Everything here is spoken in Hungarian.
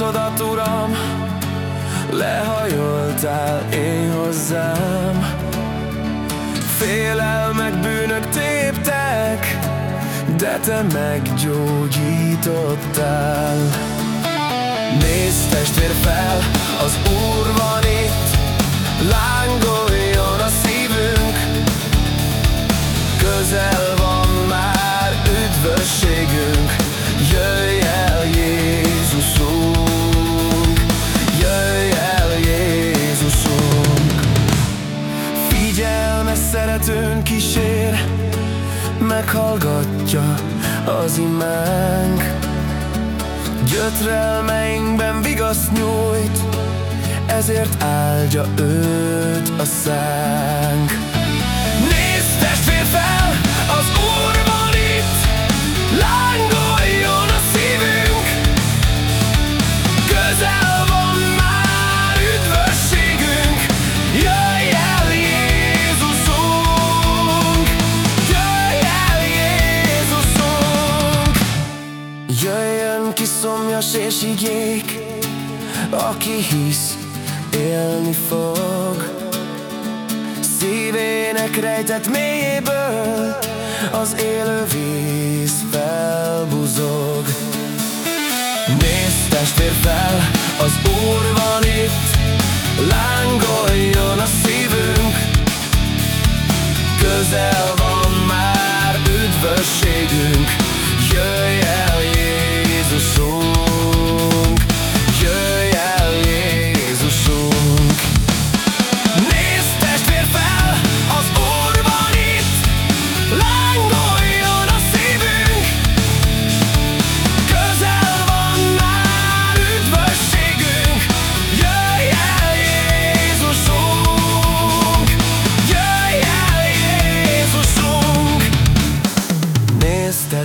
arcodat, Uram Lehajoltál én hozzám. Félelmek, bűnök téptek De te meggyógyítottál. Nézd testvér fel, az Úr van itt szeretőn kísér Meghallgatja az imánk. Gyötrelmeinkben vigaszt nyújt Ezért áldja őt a szánk szomjas és igék Aki hisz, élni fog. Szívének rejtett mélyéből Az élő víz felbuzog. Nézd testvér fel, az Úr van itt. Lángoljon a szívünk. Közel van már üdvösségünk. Jöjj el Jézusunk